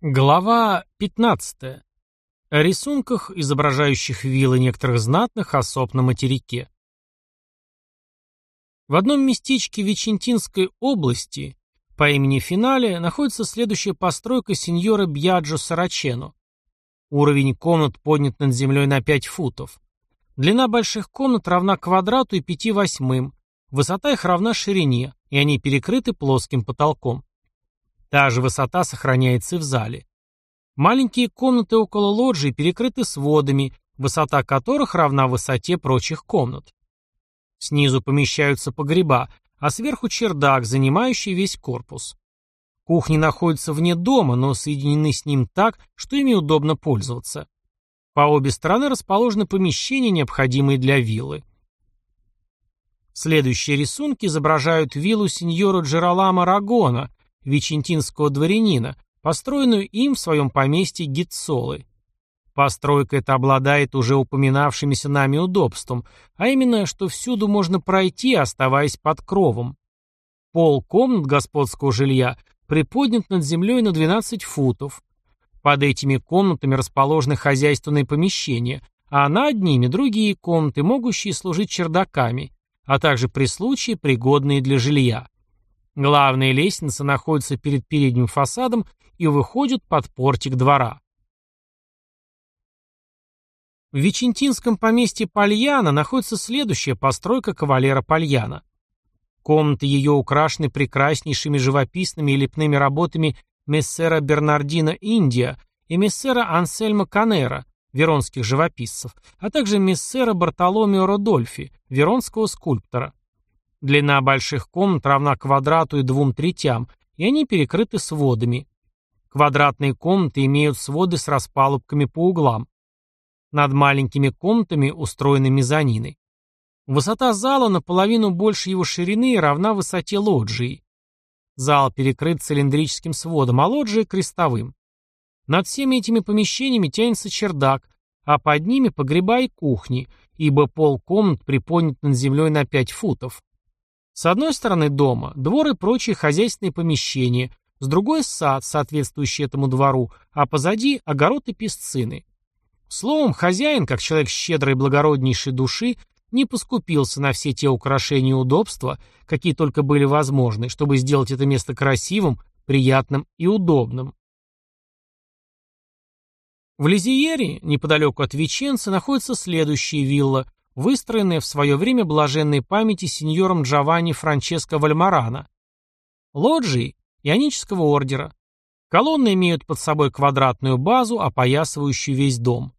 Глава 15. О рисунках, изображающих виллы некоторых знатных особ на материке. В одном местечке Вичентинской области по имени Финале находится следующая постройка сеньора Бьяджо Сарачено. Уровень комнат поднят над землей на 5 футов. Длина больших комнат равна квадрату и 5 восьмым, высота их равна ширине, и они перекрыты плоским потолком. Та же высота сохраняется и в зале. Маленькие комнаты около лоджии перекрыты сводами, высота которых равна высоте прочих комнат. Снизу помещаются погреба, а сверху чердак, занимающий весь корпус. Кухни находятся вне дома, но соединены с ним так, что ими удобно пользоваться. По обе стороны расположены помещения, необходимые для виллы. Следующие рисунки изображают виллу сеньора Джералама Рагона, вичентинского дворянина, построенную им в своем поместье Гитсолы. Постройка эта обладает уже упоминавшимися нами удобством, а именно, что всюду можно пройти, оставаясь под кровом. Пол комнат господского жилья приподнят над землей на 12 футов. Под этими комнатами расположены хозяйственные помещения, а над ними другие комнаты, могущие служить чердаками, а также при случае пригодные для жилья. Главная лестница находится перед передним фасадом и выходит под портик двора. В Вичентинском поместье Пальяна находится следующая постройка кавалера Пальяна. Комнаты ее украшены прекраснейшими живописными и лепными работами мессера Бернардина Индия и мессера Ансельма Канера, веронских живописцев, а также мессера Бартоломео Родольфи, веронского скульптора. Длина больших комнат равна квадрату и двум третям, и они перекрыты сводами. Квадратные комнаты имеют своды с распалубками по углам. Над маленькими комнатами устроены мезонины. Высота зала наполовину больше его ширины и равна высоте лоджии. Зал перекрыт цилиндрическим сводом, а лоджия — крестовым. Над всеми этими помещениями тянется чердак, а под ними погреба и кухни, ибо пол комнат приподнят над землей на 5 футов. С одной стороны дома – двор и прочие хозяйственные помещения, с другой – сад, соответствующий этому двору, а позади – огород и песцины. Словом, хозяин, как человек щедрой и благороднейшей души, не поскупился на все те украшения и удобства, какие только были возможны, чтобы сделать это место красивым, приятным и удобным. В Лизиере, неподалеку от Веченца, находится следующая вилла, выстроенная в свое время блаженной памяти сеньором Джованни Франческо Вальмарана. Лоджии ионического ордера. Колонны имеют под собой квадратную базу, опоясывающую весь дом.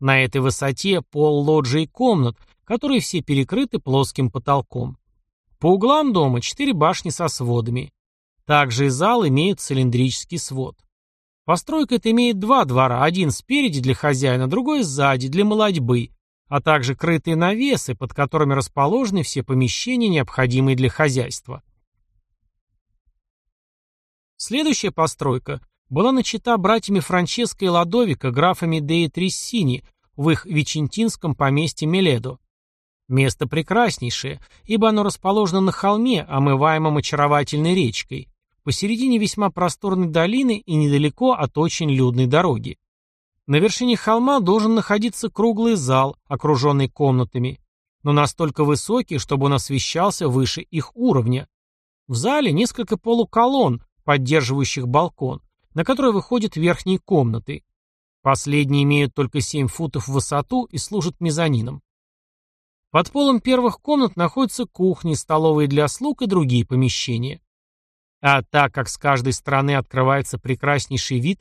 На этой высоте пол лоджии комнат, которые все перекрыты плоским потолком. По углам дома четыре башни со сводами. Также и зал имеет цилиндрический свод. Постройка эта имеет два двора, один спереди для хозяина, другой сзади, для молодьбы, а также крытые навесы, под которыми расположены все помещения, необходимые для хозяйства. Следующая постройка была начата братьями Франческо и Ладовика, графами Деи Триссини, в их Вичентинском поместье Меледо. Место прекраснейшее, ибо оно расположено на холме, омываемом очаровательной речкой, посередине весьма просторной долины и недалеко от очень людной дороги. На вершине холма должен находиться круглый зал, окруженный комнатами, но настолько высокий, чтобы он освещался выше их уровня. В зале несколько полуколонн, поддерживающих балкон, на который выходят верхние комнаты. Последние имеют только 7 футов в высоту и служат мезонином. Под полом первых комнат находятся кухни, столовые для слуг и другие помещения. А так как с каждой стороны открывается прекраснейший вид,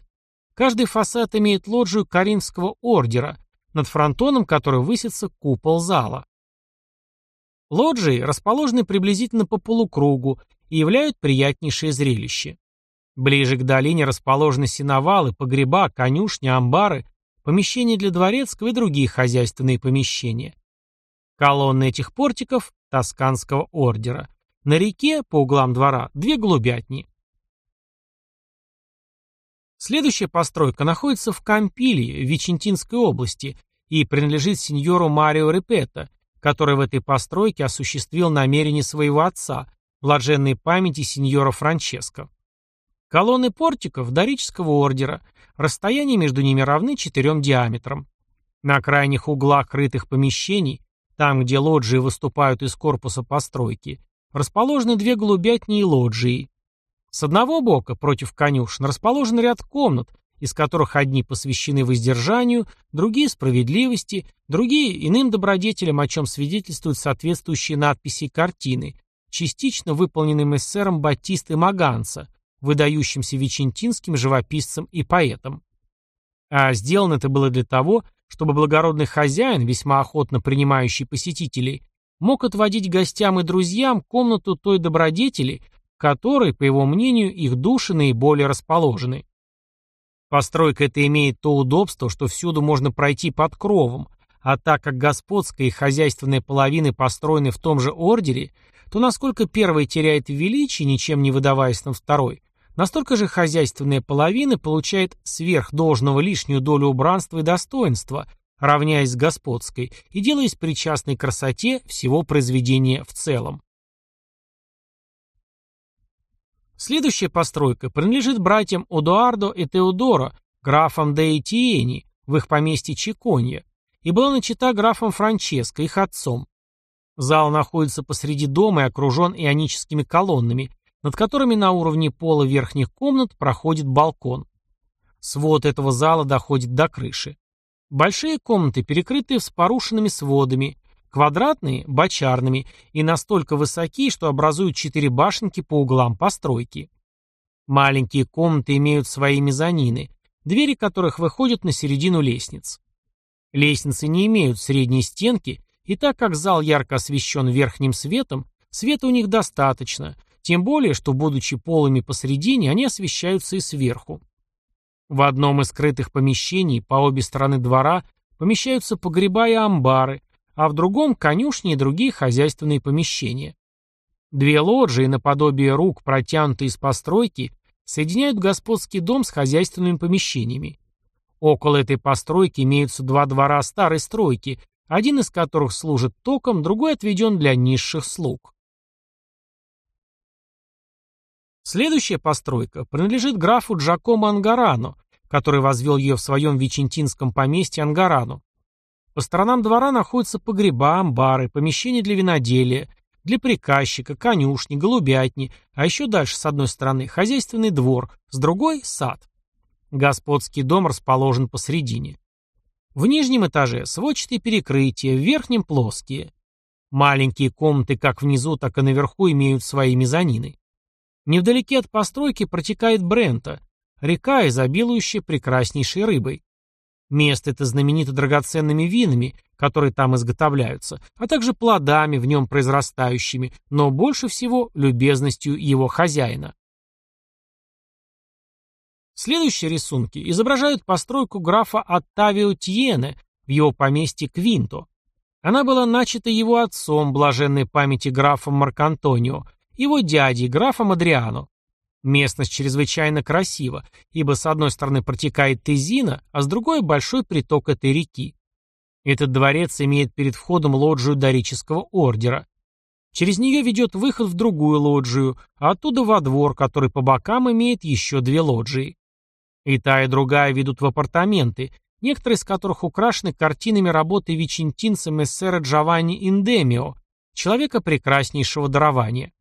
Каждый фасад имеет лоджию Каринского ордера, над фронтоном которой высится купол зала. Лоджии расположены приблизительно по полукругу и являют приятнейшее зрелище. Ближе к долине расположены сеновалы, погреба, конюшни, амбары, помещения для дворецкого и другие хозяйственные помещения. Колонны этих портиков – Тосканского ордера. На реке, по углам двора, две голубятни. Следующая постройка находится в Кампилии, в Вичентинской области, и принадлежит сеньору Марио Репетто, который в этой постройке осуществил намерение своего отца, блаженной памяти сеньора Франческо. Колонны портиков дорического ордера, расстояние между ними равны четырем диаметрам. На крайних углах крытых помещений, там, где лоджии выступают из корпуса постройки, расположены две голубятни и лоджии. С одного бока, против конюшен, расположен ряд комнат, из которых одни посвящены воздержанию, другие – справедливости, другие – иным добродетелям, о чем свидетельствуют соответствующие надписи и картины, частично выполненным эссером Батисты Маганца, выдающимся вичентинским живописцем и поэтом. А сделано это было для того, чтобы благородный хозяин, весьма охотно принимающий посетителей, мог отводить гостям и друзьям комнату той добродетели, в которой, по его мнению, их души наиболее расположены. Постройка эта имеет то удобство, что всюду можно пройти под кровом, а так как господская и хозяйственная половины построены в том же ордере, то насколько первая теряет в ничем не выдаваясь на второй, настолько же хозяйственная половина получает сверх должного лишнюю долю убранства и достоинства, равняясь с господской и делаясь причастной красоте всего произведения в целом. Следующая постройка принадлежит братьям Одуардо и Теодоро, графам де Этиени, в их поместье Чиконья, и была начата графом Франческо, их отцом. Зал находится посреди дома и окружен ионическими колоннами, над которыми на уровне пола верхних комнат проходит балкон. Свод этого зала доходит до крыши. Большие комнаты перекрыты вспорушенными сводами, Квадратные – бочарными и настолько высоки, что образуют четыре башенки по углам постройки. Маленькие комнаты имеют свои мезонины, двери которых выходят на середину лестниц. Лестницы не имеют средней стенки, и так как зал ярко освещен верхним светом, света у них достаточно, тем более, что, будучи полыми посредине, они освещаются и сверху. В одном из скрытых помещений по обе стороны двора помещаются погреба и амбары, а в другом – конюшни и другие хозяйственные помещения. Две лоджии, наподобие рук, протянутые из постройки, соединяют господский дом с хозяйственными помещениями. Около этой постройки имеются два двора старой стройки, один из которых служит током, другой отведен для низших слуг. Следующая постройка принадлежит графу Джакомо Ангарано, который возвел ее в своем вичентинском поместье Ангарано. По сторонам двора находятся погреба, амбары, помещения для виноделия, для приказчика, конюшни, голубятни, а еще дальше с одной стороны хозяйственный двор, с другой – сад. Господский дом расположен посредине. В нижнем этаже сводчатые перекрытия, в верхнем – плоские. Маленькие комнаты как внизу, так и наверху имеют свои мезонины. Невдалеке от постройки протекает Брента, река, изобилующая прекраснейшей рыбой. Место это знаменито драгоценными винами, которые там изготовляются, а также плодами в нем произрастающими, но больше всего любезностью его хозяина. Следующие рисунки изображают постройку графа Оттавио Тьене в его поместье Квинто. Она была начата его отцом, блаженной памяти графом Маркантонио, его дядей, графом Адриано. Местность чрезвычайно красива, ибо с одной стороны протекает Тезина, а с другой – большой приток этой реки. Этот дворец имеет перед входом лоджию дорического ордера. Через нее ведет выход в другую лоджию, а оттуда во двор, который по бокам имеет еще две лоджии. И та, и другая ведут в апартаменты, некоторые из которых украшены картинами работы вичентинца мессера Джованни Индемио, человека прекраснейшего дарования.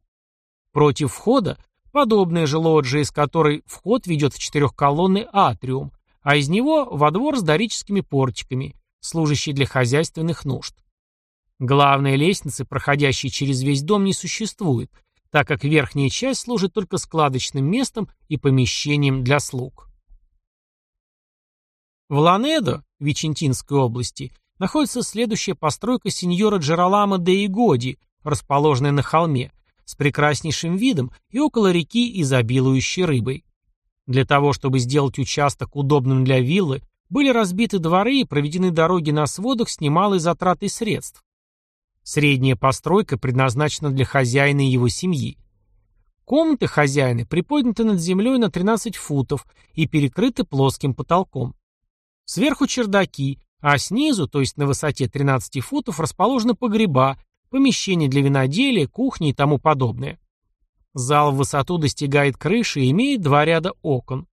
Против входа Подобная же лоджия, из которой вход ведет в четырехколонный атриум, а из него во двор с дорическими портиками, служащий для хозяйственных нужд. Главной лестницы, проходящей через весь дом, не существует, так как верхняя часть служит только складочным местом и помещением для слуг. В Ланедо, Вичентинской области, находится следующая постройка сеньора Джералама де Игоди, расположенная на холме, с прекраснейшим видом и около реки, изобилующей рыбой. Для того, чтобы сделать участок удобным для виллы, были разбиты дворы и проведены дороги на сводах с немалой затратой средств. Средняя постройка предназначена для хозяина и его семьи. Комнаты хозяина приподняты над землей на 13 футов и перекрыты плоским потолком. Сверху чердаки, а снизу, то есть на высоте 13 футов, расположены погреба, помещения для виноделия, кухни и тому подобное. Зал в высоту достигает крыши и имеет два ряда окон.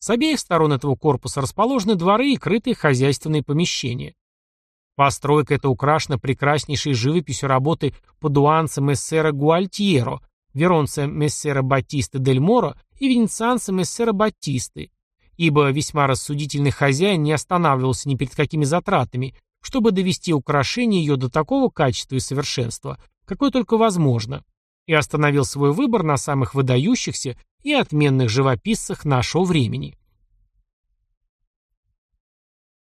С обеих сторон этого корпуса расположены дворы и крытые хозяйственные помещения. Постройка эта украшена прекраснейшей живописью работы падуанца Мессера Гуальтьеро, веронца Мессера Батисты Дель Моро и венецианца Мессера Батисты, ибо весьма рассудительный хозяин не останавливался ни перед какими затратами, чтобы довести украшение ее до такого качества и совершенства, какое только возможно, и остановил свой выбор на самых выдающихся и отменных живописцах нашего времени.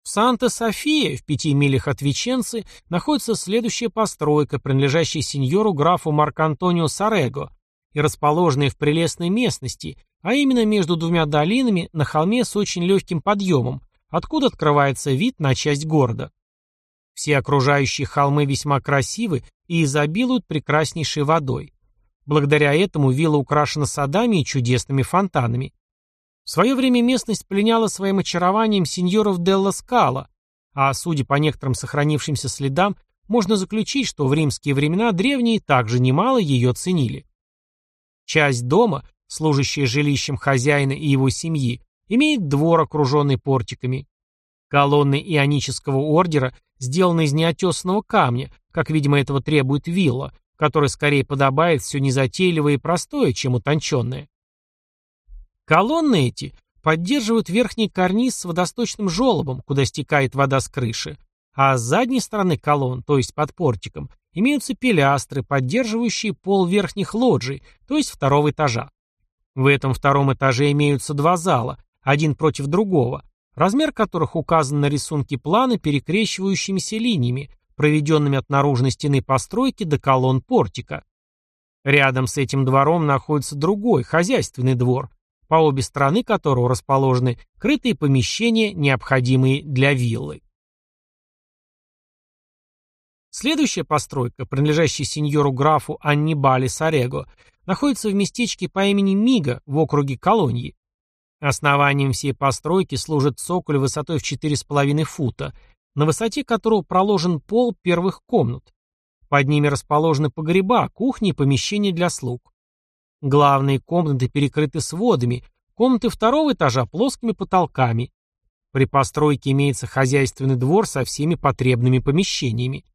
В Санта-София, в пяти милях от Веченцы, находится следующая постройка, принадлежащая сеньору графу Марк-Антонио Сарего и расположенная в прелестной местности, а именно между двумя долинами на холме с очень легким подъемом, откуда открывается вид на часть города. Все окружающие холмы весьма красивы и изобилуют прекраснейшей водой. Благодаря этому вилла украшена садами и чудесными фонтанами. В свое время местность пленяла своим очарованием сеньоров Делла Скала, а, судя по некоторым сохранившимся следам, можно заключить, что в римские времена древние также немало ее ценили. Часть дома, служащая жилищем хозяина и его семьи, имеет двор, окруженный портиками. Колонны ионического ордера сделаны из неотесанного камня, как, видимо, этого требует вилла, которая скорее подобает все незатейливое и простое, чем утонченное. Колонны эти поддерживают верхний карниз с водосточным желобом, куда стекает вода с крыши, а с задней стороны колонн, то есть под портиком, имеются пилястры, поддерживающие пол верхних лоджий, то есть второго этажа. В этом втором этаже имеются два зала, один против другого, размер которых указан на рисунке плана перекрещивающимися линиями, проведенными от наружной стены постройки до колонн портика. Рядом с этим двором находится другой, хозяйственный двор, по обе стороны которого расположены крытые помещения, необходимые для виллы. Следующая постройка, принадлежащая сеньору графу Аннибале Сарего, находится в местечке по имени Мига в округе Колоньи. Основанием всей постройки служит цоколь высотой в 4,5 фута, на высоте которого проложен пол первых комнат. Под ними расположены погреба, кухни и помещения для слуг. Главные комнаты перекрыты сводами, комнаты второго этажа плоскими потолками. При постройке имеется хозяйственный двор со всеми потребными помещениями.